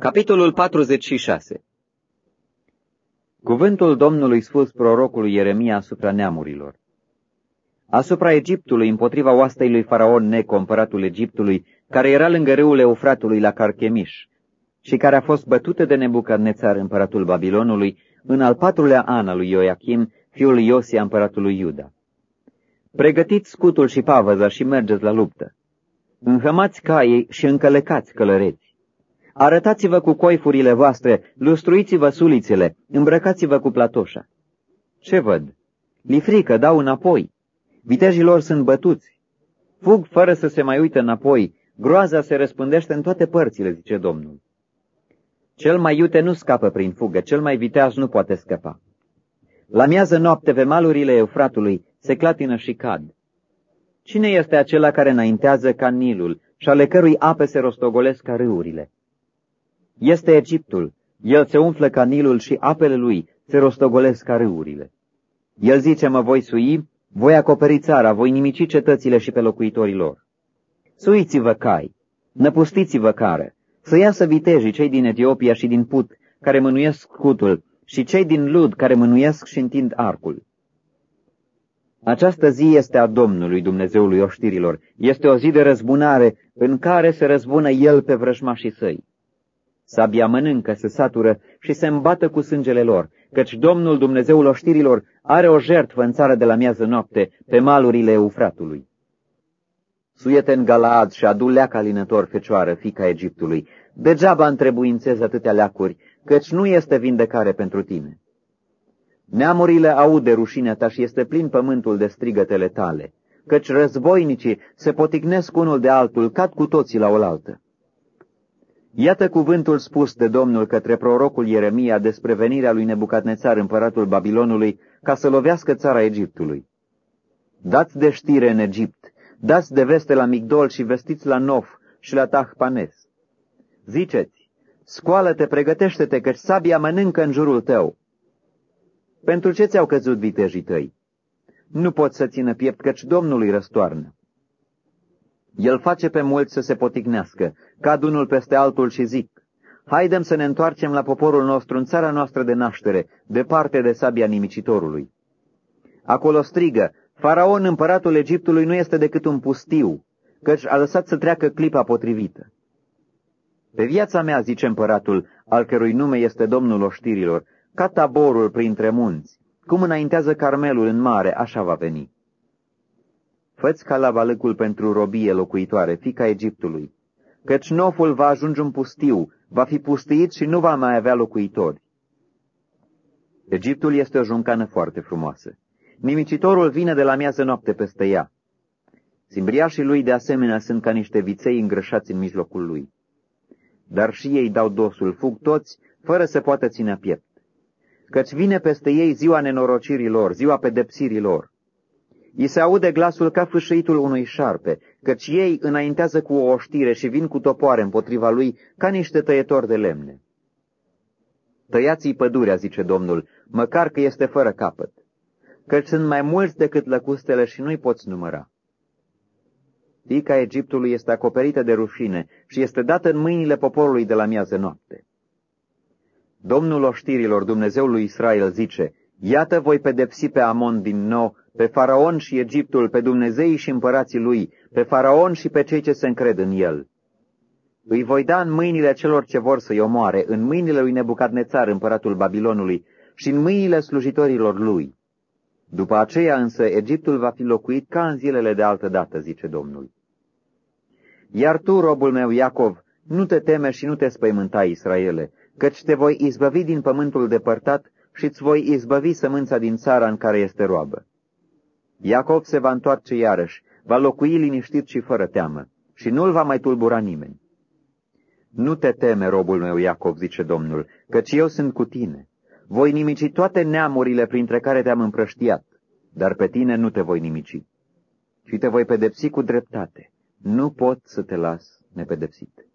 Capitolul 46 Cuvântul Domnului spus prorocului Ieremia asupra neamurilor. Asupra Egiptului, împotriva oastei lui Faraon Neco, împăratul Egiptului, care era lângă râul Eufratului la Carchemiș, și care a fost bătută de Nebucadnețar, împăratul Babilonului, în al patrulea an al lui Ioachim, fiul Iosia, împăratul lui Iuda. Pregătiți scutul și pavăza și mergeți la luptă. Înhămați caii și încălecați călăreți. Arătați-vă cu coifurile voastre, lustruiți-vă sulițele, îmbrăcați-vă cu platoșa. Ce văd? Li frică, dau înapoi. Vitejii lor sunt bătuți. Fug fără să se mai uite înapoi. Groaza se răspândește în toate părțile, zice Domnul. Cel mai iute nu scapă prin fugă, cel mai viteaz nu poate scăpa. La miază noapte, pe malurile Eufratului, se clatină și cad. Cine este acela care înaintează ca Nilul și ale cărui ape se rostogolesc ca râurile? Este Egiptul, el se umflă ca Nilul și apele lui se rostogolesc ca râurile. El zice, mă voi sui, voi acoperi țara, voi nimici cetățile și pe locuitorii lor. Suiți-vă cai, năpustiți-vă care, să iasă vitejii cei din Etiopia și din Put, care mânuiesc scutul, și cei din Lud, care mânuiesc și întind arcul. Această zi este a Domnului Dumnezeului oștirilor, este o zi de răzbunare în care se răzbună El pe vrăjmașii săi. Sabia mănâncă, se satură și se îmbată cu sângele lor, căci Domnul Dumnezeul oștirilor are o jertfă în țară de la miază noapte, pe malurile Eufratului. Suiete în Galaad și adu leaca linător fecioară, fica Egiptului. Degeaba întrebuințezi atâtea leacuri, căci nu este vindecare pentru tine. Neamurile aude rușinea ta și este plin pământul de strigătele tale, căci războinicii se poticnesc unul de altul, cad cu toții la oaltă. Iată cuvântul spus de Domnul către prorocul Ieremia despre venirea lui Nebucadnețar, împăratul Babilonului, ca să lovească țara Egiptului. Dați de știre în Egipt, dați de veste la Migdol și vestiți la Nof și la Tahpanes. Ziceți, scoală-te, pregătește-te, căci sabia mănâncă în jurul tău. Pentru ce ți-au căzut vitejii tăi? Nu poți să țină piept, căci Domnului răstoarnă. El face pe mulți să se poticnească, cad unul peste altul și zic, Haidem să ne întoarcem la poporul nostru, în țara noastră de naștere, departe de sabia nimicitorului. Acolo strigă, Faraon, împăratul Egiptului, nu este decât un pustiu, căci a lăsat să treacă clipa potrivită. Pe viața mea, zice împăratul, al cărui nume este Domnul oștirilor, ca taborul printre munți, cum înaintează Carmelul în mare, așa va veni. Făți ca la balâcul pentru robie locuitoare, fica Egiptului, căci noful va ajunge un pustiu, va fi pustiit și nu va mai avea locuitori. Egiptul este o juncană foarte frumoasă. Nimicitorul vine de la miază noapte peste ea. Simbriașii lui de asemenea sunt ca niște viței îngrășați în mijlocul lui. Dar și ei dau dosul, fug toți, fără să poată ține piept. Căci vine peste ei ziua nenorocirii lor, ziua pedepsirii lor. I se aude glasul ca fâșâitul unui șarpe, căci ei înaintează cu o oștire și vin cu topoare împotriva lui ca niște tăietori de lemne. Tăiați-i pădurea, zice Domnul, măcar că este fără capăt, căci sunt mai mulți decât lăcustele și nu-i poți număra. Fica Egiptului este acoperită de rușine și este dată în mâinile poporului de la miază noapte. Domnul oștirilor, Dumnezeul lui Israel, zice, Iată voi pedepsi pe Amon din nou pe Faraon și Egiptul, pe Dumnezeii și împărații lui, pe Faraon și pe cei ce se încred în el. Îi voi da în mâinile celor ce vor să-i omoare, în mâinile lui Nebucadnețar, împăratul Babilonului, și în mâinile slujitorilor lui. După aceea însă Egiptul va fi locuit ca în zilele de altă dată, zice Domnul. Iar tu, robul meu Iacov, nu te teme și nu te spăimânta, Israele, căci te voi izbăvi din pământul depărtat și îți voi izbăvi sămânța din țara în care este roabă. Iacov se va întoarce iarăși, va locui liniștit și fără teamă, și nu-l va mai tulbura nimeni. Nu te teme, robul meu Iacov, zice Domnul, căci eu sunt cu tine. Voi nimici toate neamurile printre care te-am împrăștiat, dar pe tine nu te voi nimici. Și te voi pedepsi cu dreptate. Nu pot să te las nepedepsit.